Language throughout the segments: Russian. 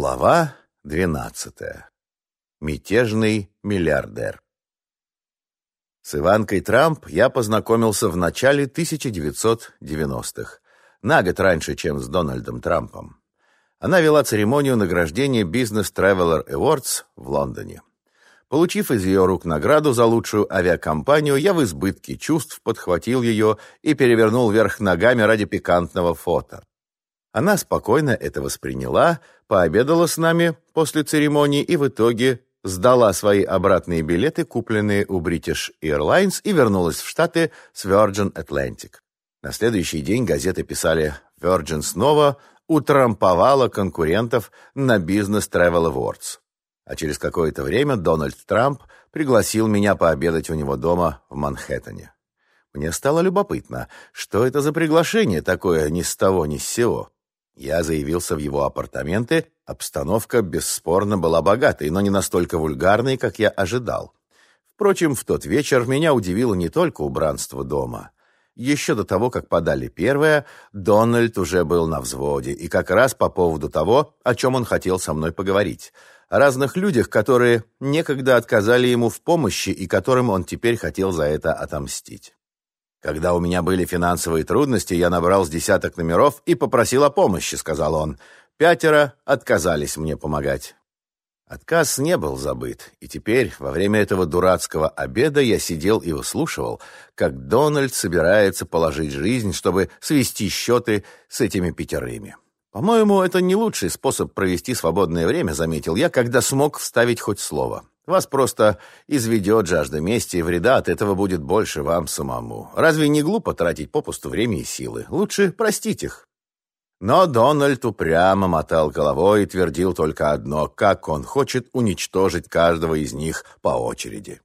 Глава двенадцатая. Мятежный миллиардер. С Иванкой Трамп я познакомился в начале 1990-х, на год раньше, чем с Дональдом Трампом. Она вела церемонию награждения Business Traveler Awards в Лондоне. Получив из ее рук награду за лучшую авиакомпанию, я в избытке чувств подхватил ее и перевернул вверх ногами ради пикантного фото. Она спокойно это восприняла, пообедала с нами после церемонии и в итоге сдала свои обратные билеты, купленные у British Airlines, и вернулась в Штаты с Virgin Atlantic. На следующий день газеты писали «Virgin снова утрамповала конкурентов на Business Travel Awards». А через какое-то время Дональд Трамп пригласил меня пообедать у него дома в Манхэттене. Мне стало любопытно, что это за приглашение такое ни с того ни с сего. Я заявился в его апартаменты. Обстановка бесспорно была богатой, но не настолько вульгарной, как я ожидал. Впрочем, в тот вечер меня удивило не только убранство дома. Еще до того, как подали первое, Дональд уже был на взводе, и как раз по поводу того, о чем он хотел со мной поговорить. О разных людях, которые некогда отказали ему в помощи и которым он теперь хотел за это отомстить. «Когда у меня были финансовые трудности, я набрал с десяток номеров и попросил о помощи», — сказал он. «Пятеро отказались мне помогать». Отказ не был забыт, и теперь, во время этого дурацкого обеда, я сидел и выслушивал, как Дональд собирается положить жизнь, чтобы свести счеты с этими пятерыми. «По-моему, это не лучший способ провести свободное время», — заметил я, когда смог вставить хоть слово. Вас просто изведет жажда мести, и вреда от этого будет больше вам самому. Разве не глупо тратить попусту время и силы? Лучше простить их. Но Дональд упрямо мотал головой и твердил только одно, как он хочет уничтожить каждого из них по очереди.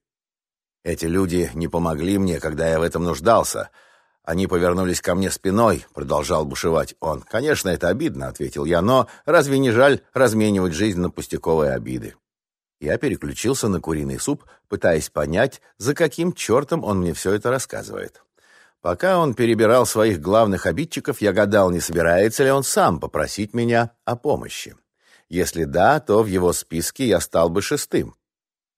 «Эти люди не помогли мне, когда я в этом нуждался. Они повернулись ко мне спиной», — продолжал бушевать он. «Конечно, это обидно», — ответил я, «но разве не жаль разменивать жизнь на пустяковые обиды?» Я переключился на куриный суп, пытаясь понять, за каким чертом он мне все это рассказывает. Пока он перебирал своих главных обидчиков, я гадал, не собирается ли он сам попросить меня о помощи. Если да, то в его списке я стал бы шестым.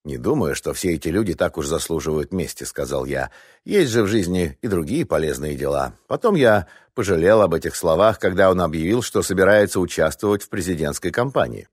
«Не думаю, что все эти люди так уж заслуживают мести», — сказал я. «Есть же в жизни и другие полезные дела». Потом я пожалел об этих словах, когда он объявил, что собирается участвовать в президентской кампании.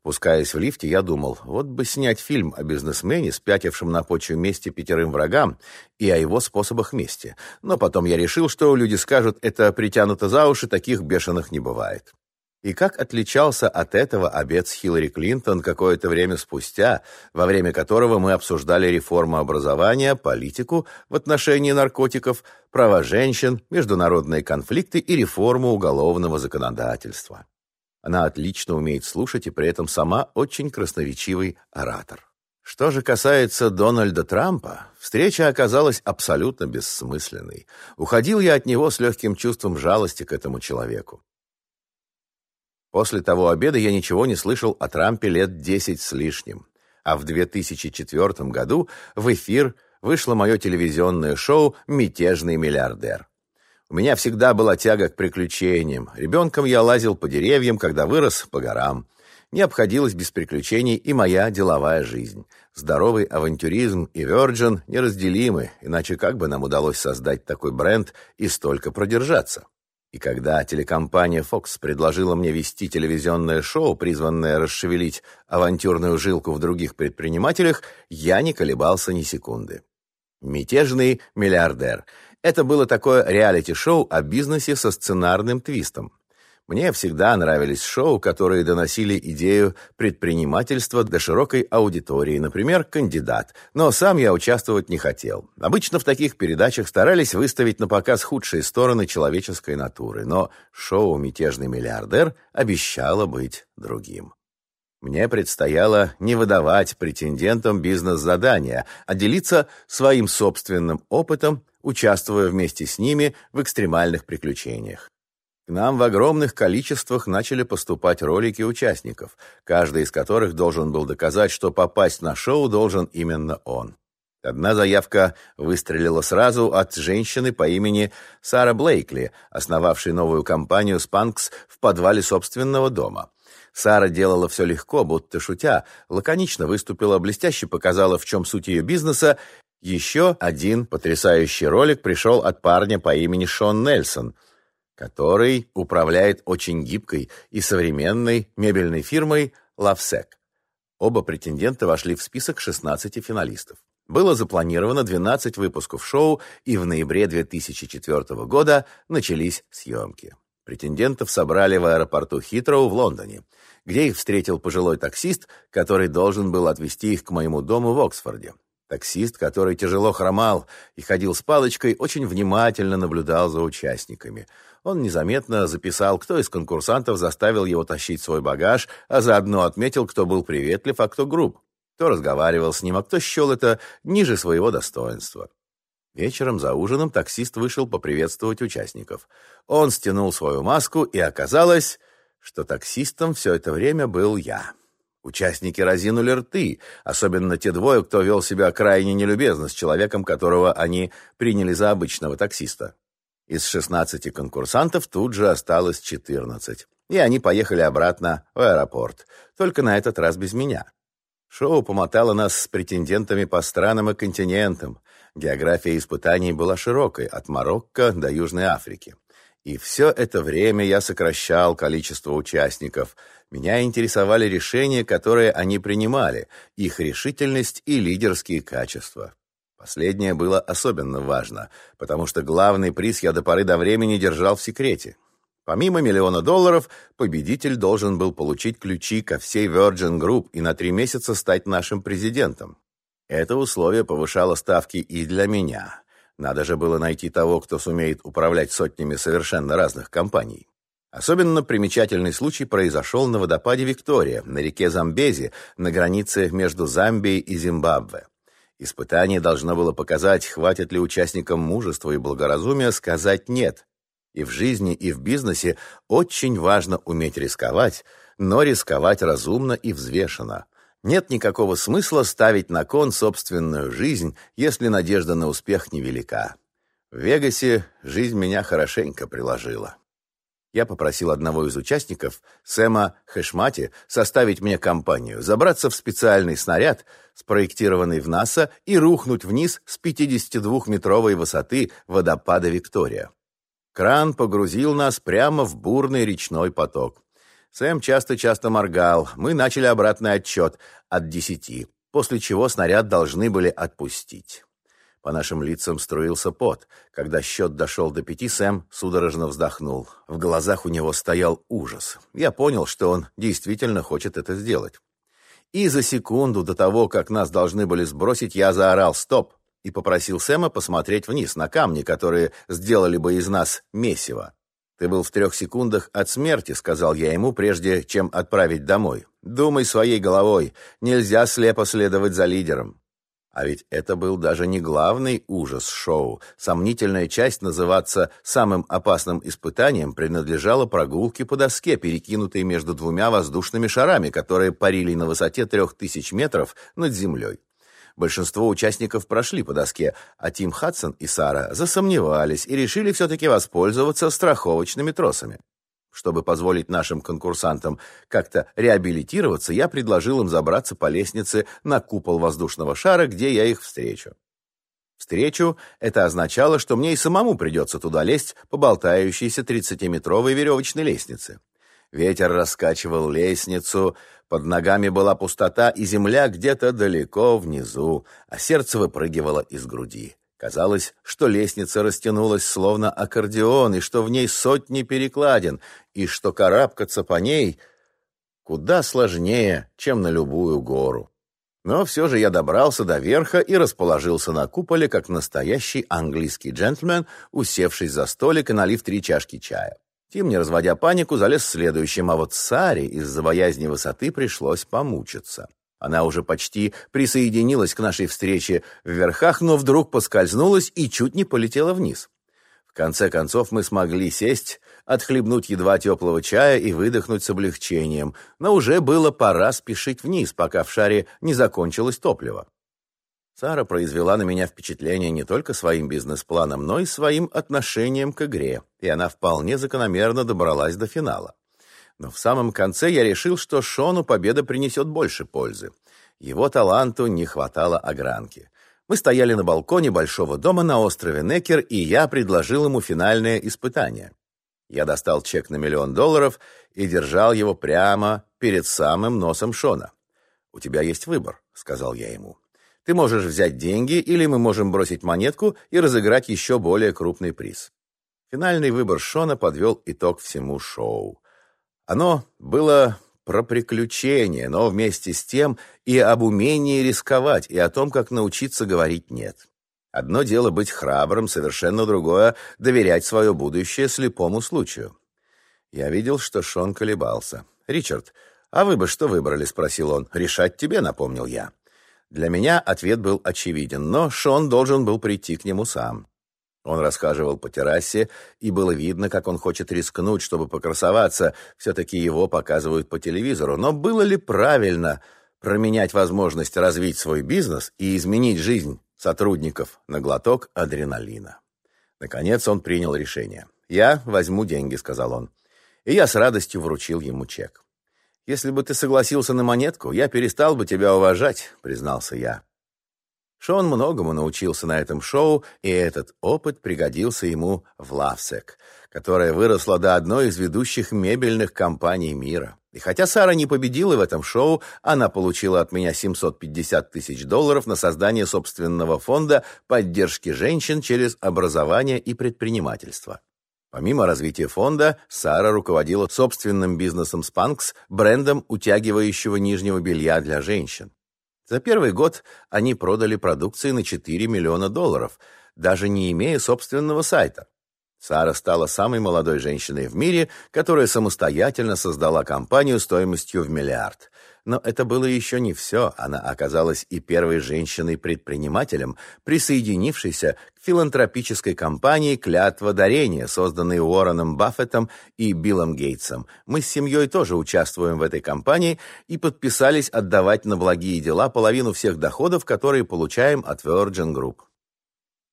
Спускаясь в лифте, я думал, вот бы снять фильм о бизнесмене, спятившем на почве мести пятерым врагам, и о его способах мести. Но потом я решил, что люди скажут, это притянуто за уши, таких бешеных не бывает. И как отличался от этого обед с Хиллари Клинтон какое-то время спустя, во время которого мы обсуждали реформу образования, политику в отношении наркотиков, права женщин, международные конфликты и реформу уголовного законодательства. Она отлично умеет слушать и при этом сама очень красноречивый оратор. Что же касается Дональда Трампа, встреча оказалась абсолютно бессмысленной. Уходил я от него с легким чувством жалости к этому человеку. После того обеда я ничего не слышал о Трампе лет десять с лишним. А в 2004 году в эфир вышло мое телевизионное шоу «Мятежный миллиардер». У меня всегда была тяга к приключениям. Ребенком я лазил по деревьям, когда вырос по горам. Не обходилась без приключений и моя деловая жизнь. Здоровый авантюризм и Virgin неразделимы, иначе как бы нам удалось создать такой бренд и столько продержаться? И когда телекомпания Fox предложила мне вести телевизионное шоу, призванное расшевелить авантюрную жилку в других предпринимателях, я не колебался ни секунды. Мятежный миллиардер — это было такое реалити-шоу о бизнесе со сценарным твистом. Мне всегда нравились шоу, которые доносили идею предпринимательства до широкой аудитории, например, «Кандидат», но сам я участвовать не хотел. Обычно в таких передачах старались выставить на показ худшие стороны человеческой натуры, но шоу «Мятежный миллиардер» обещало быть другим. Мне предстояло не выдавать претендентам бизнес-задания, а делиться своим собственным опытом участвуя вместе с ними в экстремальных приключениях. К нам в огромных количествах начали поступать ролики участников, каждый из которых должен был доказать, что попасть на шоу должен именно он. Одна заявка выстрелила сразу от женщины по имени Сара Блейкли, основавшей новую компанию «Спанкс» в подвале собственного дома. Сара делала все легко, будто шутя, лаконично выступила, блестяще показала, в чем суть ее бизнеса. Еще один потрясающий ролик пришел от парня по имени Шон Нельсон, который управляет очень гибкой и современной мебельной фирмой «Лавсек». Оба претендента вошли в список 16 финалистов. Было запланировано 12 выпусков шоу, и в ноябре 2004 года начались съемки. Претендентов собрали в аэропорту Хитроу в Лондоне, где их встретил пожилой таксист, который должен был отвезти их к моему дому в Оксфорде. Таксист, который тяжело хромал и ходил с палочкой, очень внимательно наблюдал за участниками. Он незаметно записал, кто из конкурсантов заставил его тащить свой багаж, а заодно отметил, кто был приветлив, а кто груб. Кто разговаривал с ним, а кто счел это ниже своего достоинства. Вечером за ужином таксист вышел поприветствовать участников. Он стянул свою маску, и оказалось, что таксистом все это время был я. Участники разинули рты, особенно те двое, кто вел себя крайне нелюбезно с человеком, которого они приняли за обычного таксиста. Из 16 конкурсантов тут же осталось 14, и они поехали обратно в аэропорт, только на этот раз без меня. Шоу помотало нас с претендентами по странам и континентам. География испытаний была широкой, от Марокко до Южной Африки. И все это время я сокращал количество участников. Меня интересовали решения, которые они принимали, их решительность и лидерские качества. Последнее было особенно важно, потому что главный приз я до поры до времени держал в секрете. Помимо миллиона долларов, победитель должен был получить ключи ко всей Virgin Group и на три месяца стать нашим президентом. Это условие повышало ставки и для меня. Надо же было найти того, кто сумеет управлять сотнями совершенно разных компаний. Особенно примечательный случай произошел на водопаде Виктория, на реке Замбези, на границе между Замбией и Зимбабве. Испытание должно было показать, хватит ли участникам мужества и благоразумия сказать «нет». И в жизни, и в бизнесе очень важно уметь рисковать, но рисковать разумно и взвешенно – нет никакого смысла ставить на кон собственную жизнь, если надежда на успех невелика. В Вегасе жизнь меня хорошенько приложила. Я попросил одного из участников, Сэма Хэшмати, составить мне компанию, забраться в специальный снаряд, спроектированный в НАСА, и рухнуть вниз с 52-метровой высоты водопада Виктория. Кран погрузил нас прямо в бурный речной поток. Сэм часто-часто моргал. Мы начали обратный отчет от десяти, после чего снаряд должны были отпустить. По нашим лицам струился пот. Когда счет дошел до пяти, Сэм судорожно вздохнул. В глазах у него стоял ужас. Я понял, что он действительно хочет это сделать. И за секунду до того, как нас должны были сбросить, я заорал «Стоп!» и попросил Сэма посмотреть вниз на камни, которые сделали бы из нас месиво. «Ты был в трех секундах от смерти», — сказал я ему, прежде чем отправить домой. «Думай своей головой. Нельзя слепо следовать за лидером». А ведь это был даже не главный ужас шоу. Сомнительная часть называться самым опасным испытанием принадлежала прогулке по доске, перекинутой между двумя воздушными шарами, которые парили на высоте трех тысяч метров над землей. Большинство участников прошли по доске, а Тим Хадсон и Сара засомневались и решили все-таки воспользоваться страховочными тросами. Чтобы позволить нашим конкурсантам как-то реабилитироваться, я предложил им забраться по лестнице на купол воздушного шара, где я их встречу. Встречу это означало, что мне и самому придется туда лезть по болтающейся 30-метровой веревочной лестнице. Ветер раскачивал лестницу, под ногами была пустота и земля где-то далеко внизу, а сердце выпрыгивало из груди. Казалось, что лестница растянулась словно аккордеон, и что в ней сотни перекладин, и что карабкаться по ней куда сложнее, чем на любую гору. Но все же я добрался до верха и расположился на куполе, как настоящий английский джентльмен, усевшись за столик и налив три чашки чая. Тим, не разводя панику, залез следующим, а вот Саре из-за боязни высоты пришлось помучиться. Она уже почти присоединилась к нашей встрече в верхах, но вдруг поскользнулась и чуть не полетела вниз. В конце концов мы смогли сесть, отхлебнуть едва теплого чая и выдохнуть с облегчением, но уже было пора спешить вниз, пока в шаре не закончилось топливо. Сара произвела на меня впечатление не только своим бизнес-планом, но и своим отношением к игре, и она вполне закономерно добралась до финала. Но в самом конце я решил, что Шону победа принесет больше пользы. Его таланту не хватало огранки. Мы стояли на балконе большого дома на острове Некер, и я предложил ему финальное испытание. Я достал чек на миллион долларов и держал его прямо перед самым носом Шона. «У тебя есть выбор», — сказал я ему. «Ты можешь взять деньги, или мы можем бросить монетку и разыграть еще более крупный приз». Финальный выбор Шона подвел итог всему шоу. Оно было про приключения, но вместе с тем и об умении рисковать, и о том, как научиться говорить «нет». Одно дело быть храбрым, совершенно другое — доверять свое будущее слепому случаю. Я видел, что Шон колебался. «Ричард, а вы бы что выбрали?» — спросил он. «Решать тебе», — напомнил я. Для меня ответ был очевиден, но Шон должен был прийти к нему сам. Он расхаживал по террасе, и было видно, как он хочет рискнуть, чтобы покрасоваться. Все-таки его показывают по телевизору. Но было ли правильно променять возможность развить свой бизнес и изменить жизнь сотрудников на глоток адреналина? Наконец он принял решение. «Я возьму деньги», — сказал он. И я с радостью вручил ему чек. «Если бы ты согласился на монетку, я перестал бы тебя уважать», — признался я. Шон многому научился на этом шоу, и этот опыт пригодился ему в Лавсек, которая выросла до одной из ведущих мебельных компаний мира. И хотя Сара не победила в этом шоу, она получила от меня 750 тысяч долларов на создание собственного фонда поддержки женщин через образование и предпринимательство. Помимо развития фонда, Сара руководила собственным бизнесом Spanx, брендом утягивающего нижнего белья для женщин. За первый год они продали продукции на 4 миллиона долларов, даже не имея собственного сайта. Сара стала самой молодой женщиной в мире, которая самостоятельно создала компанию стоимостью в миллиард. Но это было еще не все. Она оказалась и первой женщиной-предпринимателем, присоединившейся к филантропической компании «Клятва дарения», созданной Уорреном Баффетом и Биллом Гейтсом. Мы с семьей тоже участвуем в этой компании и подписались отдавать на благие дела половину всех доходов, которые получаем от Virgin Group.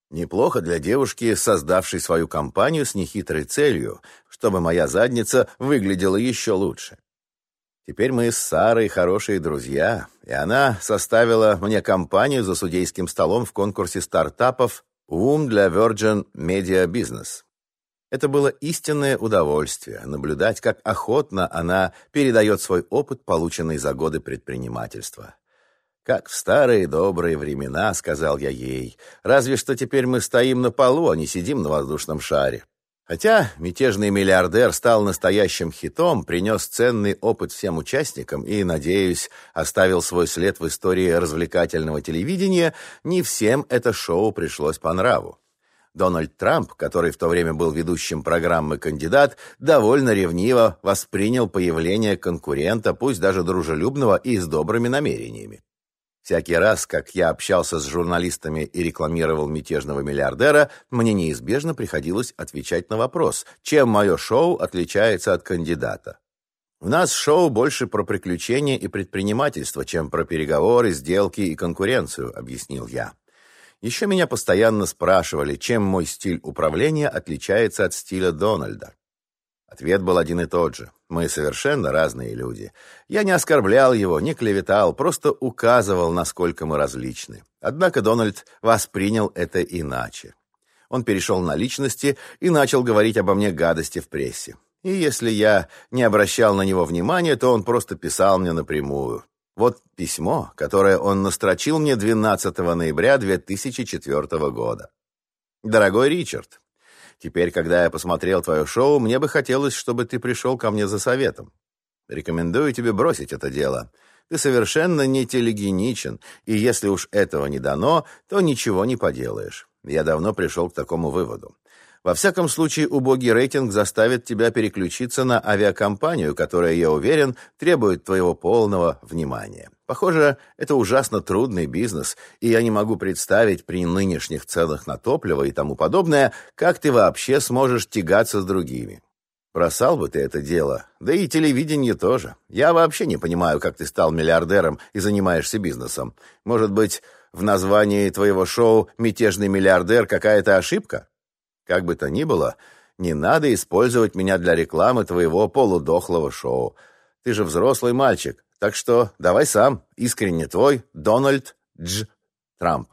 Неплохо для девушки, создавшей свою компанию с нехитрой целью, чтобы моя задница выглядела еще лучше. Теперь мы с Сарой хорошие друзья, и она составила мне компанию за судейским столом в конкурсе стартапов «Ум для Virgin Media Business». Это было истинное удовольствие наблюдать, как охотно она передает свой опыт, полученный за годы предпринимательства. «Как в старые добрые времена», — сказал я ей, — «разве что теперь мы стоим на полу, а не сидим на воздушном шаре». Хотя мятежный миллиардер стал настоящим хитом, принес ценный опыт всем участникам и, надеюсь, оставил свой след в истории развлекательного телевидения, не всем это шоу пришлось по нраву. Дональд Трамп, который в то время был ведущим программы «Кандидат», довольно ревниво воспринял появление конкурента, пусть даже дружелюбного и с добрыми намерениями. Всякий раз, как я общался с журналистами и рекламировал мятежного миллиардера, мне неизбежно приходилось отвечать на вопрос, чем мое шоу отличается от кандидата. У нас шоу больше про приключения и предпринимательство, чем про переговоры, сделки и конкуренцию, объяснил я. Еще меня постоянно спрашивали, чем мой стиль управления отличается от стиля Дональда. Ответ был один и тот же. Мы совершенно разные люди. Я не оскорблял его, не клеветал, просто указывал, насколько мы различны. Однако Дональд воспринял это иначе. Он перешел на личности и начал говорить обо мне гадости в прессе. И если я не обращал на него внимания, то он просто писал мне напрямую. Вот письмо, которое он настрочил мне 12 ноября 2004 года. «Дорогой Ричард, Теперь, когда я посмотрел твое шоу, мне бы хотелось, чтобы ты пришел ко мне за советом. Рекомендую тебе бросить это дело. Ты совершенно не телегеничен, и если уж этого не дано, то ничего не поделаешь. Я давно пришел к такому выводу. Во всяком случае, убогий рейтинг заставит тебя переключиться на авиакомпанию, которая, я уверен, требует твоего полного внимания. Похоже, это ужасно трудный бизнес, и я не могу представить при нынешних ценах на топливо и тому подобное, как ты вообще сможешь тягаться с другими. Бросал бы ты это дело, да и телевидение тоже. Я вообще не понимаю, как ты стал миллиардером и занимаешься бизнесом. Может быть, в названии твоего шоу «Мятежный миллиардер» какая-то ошибка? Как бы то ни было, не надо использовать меня для рекламы твоего полудохлого шоу. Ты же взрослый мальчик, так что давай сам. Искренне твой Дональд Дж. Трамп.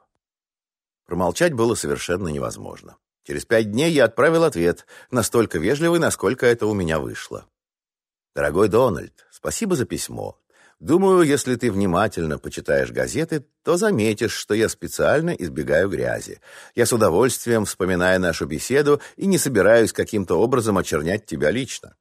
Промолчать было совершенно невозможно. Через пять дней я отправил ответ, настолько вежливый, насколько это у меня вышло. «Дорогой Дональд, спасибо за письмо. Думаю, если ты внимательно почитаешь газеты, то заметишь, что я специально избегаю грязи. Я с удовольствием вспоминаю нашу беседу и не собираюсь каким-то образом очернять тебя лично.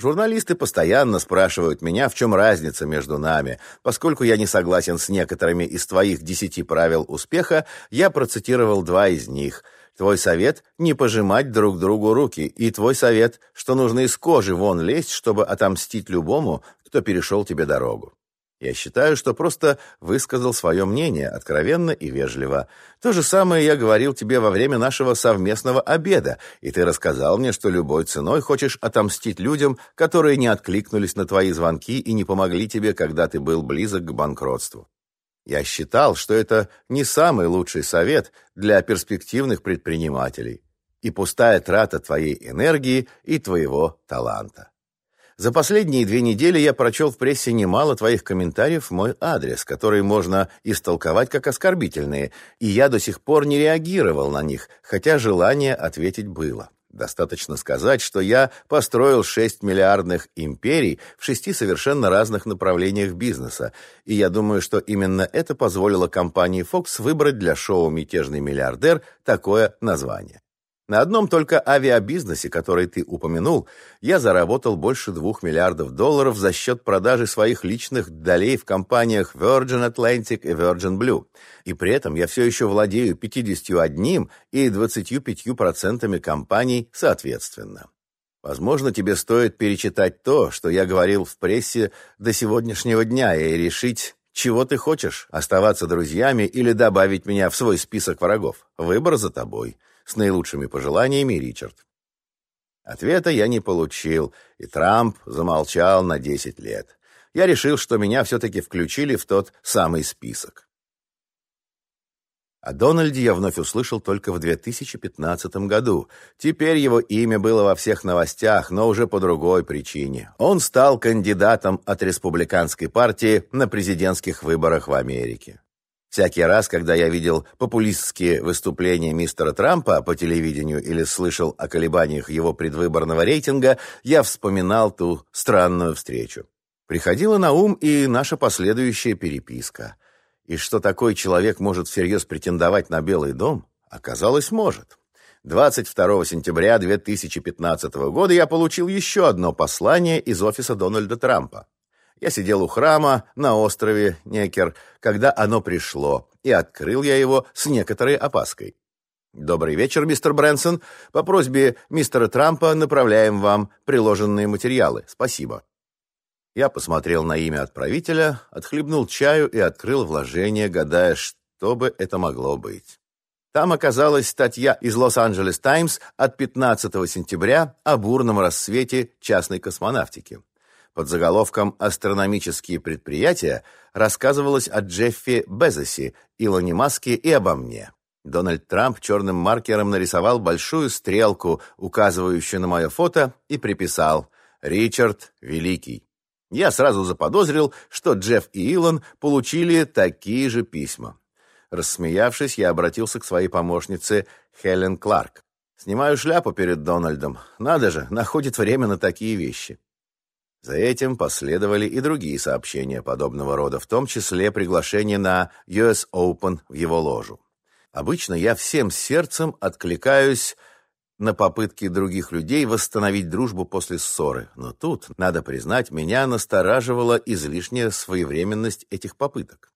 Журналисты постоянно спрашивают меня, в чем разница между нами. Поскольку я не согласен с некоторыми из твоих десяти правил успеха, я процитировал два из них. Твой совет — не пожимать друг другу руки, и твой совет, что нужно из кожи вон лезть, чтобы отомстить любому, кто перешел тебе дорогу. Я считаю, что просто высказал свое мнение откровенно и вежливо. То же самое я говорил тебе во время нашего совместного обеда, и ты рассказал мне, что любой ценой хочешь отомстить людям, которые не откликнулись на твои звонки и не помогли тебе, когда ты был близок к банкротству. Я считал, что это не самый лучший совет для перспективных предпринимателей и пустая трата твоей энергии и твоего таланта. За последние две недели я прочел в прессе немало твоих комментариев в мой адрес, которые можно истолковать как оскорбительные, и я до сих пор не реагировал на них, хотя желание ответить было. Достаточно сказать, что я построил шесть миллиардных империй в шести совершенно разных направлениях бизнеса, и я думаю, что именно это позволило компании Fox выбрать для шоу «Мятежный миллиардер» такое название. На одном только авиабизнесе, который ты упомянул, я заработал больше двух миллиардов долларов за счет продажи своих личных долей в компаниях Virgin Atlantic и Virgin Blue. И при этом я все еще владею 51 и 25% компаний соответственно. Возможно, тебе стоит перечитать то, что я говорил в прессе до сегодняшнего дня, и решить, чего ты хочешь, оставаться друзьями или добавить меня в свой список врагов. Выбор за тобой. С наилучшими пожеланиями, Ричард. Ответа я не получил, и Трамп замолчал на 10 лет. Я решил, что меня все-таки включили в тот самый список. О Дональде я вновь услышал только в 2015 году. Теперь его имя было во всех новостях, но уже по другой причине. Он стал кандидатом от республиканской партии на президентских выборах в Америке. Всякий раз, когда я видел популистские выступления мистера Трампа по телевидению или слышал о колебаниях его предвыборного рейтинга, я вспоминал ту странную встречу. Приходила на ум и наша последующая переписка. И что такой человек может всерьез претендовать на Белый дом, оказалось, может. 22 сентября 2015 года я получил еще одно послание из офиса Дональда Трампа. Я сидел у храма на острове Некер, когда оно пришло, и открыл я его с некоторой опаской. «Добрый вечер, мистер Брэнсон. По просьбе мистера Трампа направляем вам приложенные материалы. Спасибо». Я посмотрел на имя отправителя, отхлебнул чаю и открыл вложение, гадая, что бы это могло быть. Там оказалась статья из Лос-Анджелес Таймс от 15 сентября о бурном рассвете частной космонавтики. Под заголовком «Астрономические предприятия» рассказывалось о Джеффе Безосе, Илоне Маске и обо мне. Дональд Трамп черным маркером нарисовал большую стрелку, указывающую на мое фото, и приписал «Ричард Великий». Я сразу заподозрил, что Джефф и Илон получили такие же письма. Рассмеявшись, я обратился к своей помощнице Хелен Кларк. «Снимаю шляпу перед Дональдом. Надо же, находит время на такие вещи». За этим последовали и другие сообщения подобного рода, в том числе приглашение на US Open в его ложу. Обычно я всем сердцем откликаюсь на попытки других людей восстановить дружбу после ссоры, но тут, надо признать, меня настораживала излишняя своевременность этих попыток.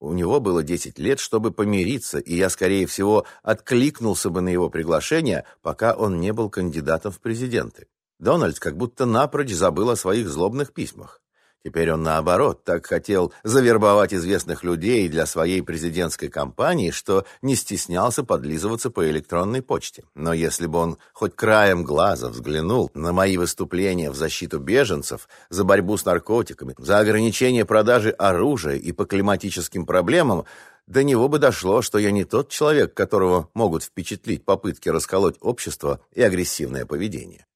У него было 10 лет, чтобы помириться, и я, скорее всего, откликнулся бы на его приглашение, пока он не был кандидатом в президенты. Дональд как будто напрочь забыл о своих злобных письмах. Теперь он, наоборот, так хотел завербовать известных людей для своей президентской кампании, что не стеснялся подлизываться по электронной почте. Но если бы он хоть краем глаза взглянул на мои выступления в защиту беженцев, за борьбу с наркотиками, за ограничение продажи оружия и по климатическим проблемам, до него бы дошло, что я не тот человек, которого могут впечатлить попытки расколоть общество и агрессивное поведение.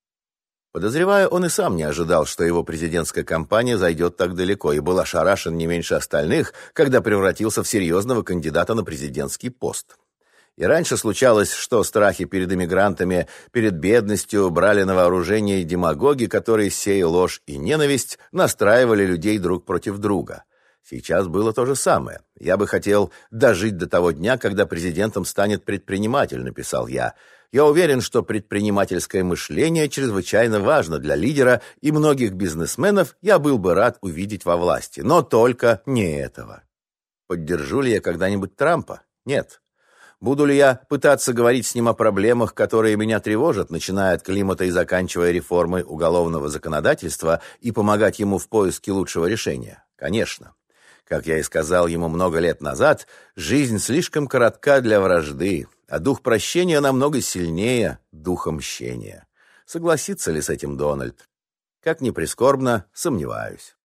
Подозреваю, он и сам не ожидал, что его президентская кампания зайдет так далеко, и был ошарашен не меньше остальных, когда превратился в серьезного кандидата на президентский пост. И раньше случалось, что страхи перед иммигрантами, перед бедностью брали на вооружение демагоги, которые, сея ложь и ненависть, настраивали людей друг против друга. Сейчас было то же самое. Я бы хотел дожить до того дня, когда президентом станет предприниматель, написал я. Я уверен, что предпринимательское мышление чрезвычайно важно для лидера, и многих бизнесменов я был бы рад увидеть во власти, но только не этого. Поддержу ли я когда-нибудь Трампа? Нет. Буду ли я пытаться говорить с ним о проблемах, которые меня тревожат, начиная от климата и заканчивая реформой уголовного законодательства, и помогать ему в поиске лучшего решения? Конечно. Как я и сказал ему много лет назад, жизнь слишком коротка для вражды, а дух прощения намного сильнее духа мщения. Согласится ли с этим Дональд? Как ни прискорбно, сомневаюсь.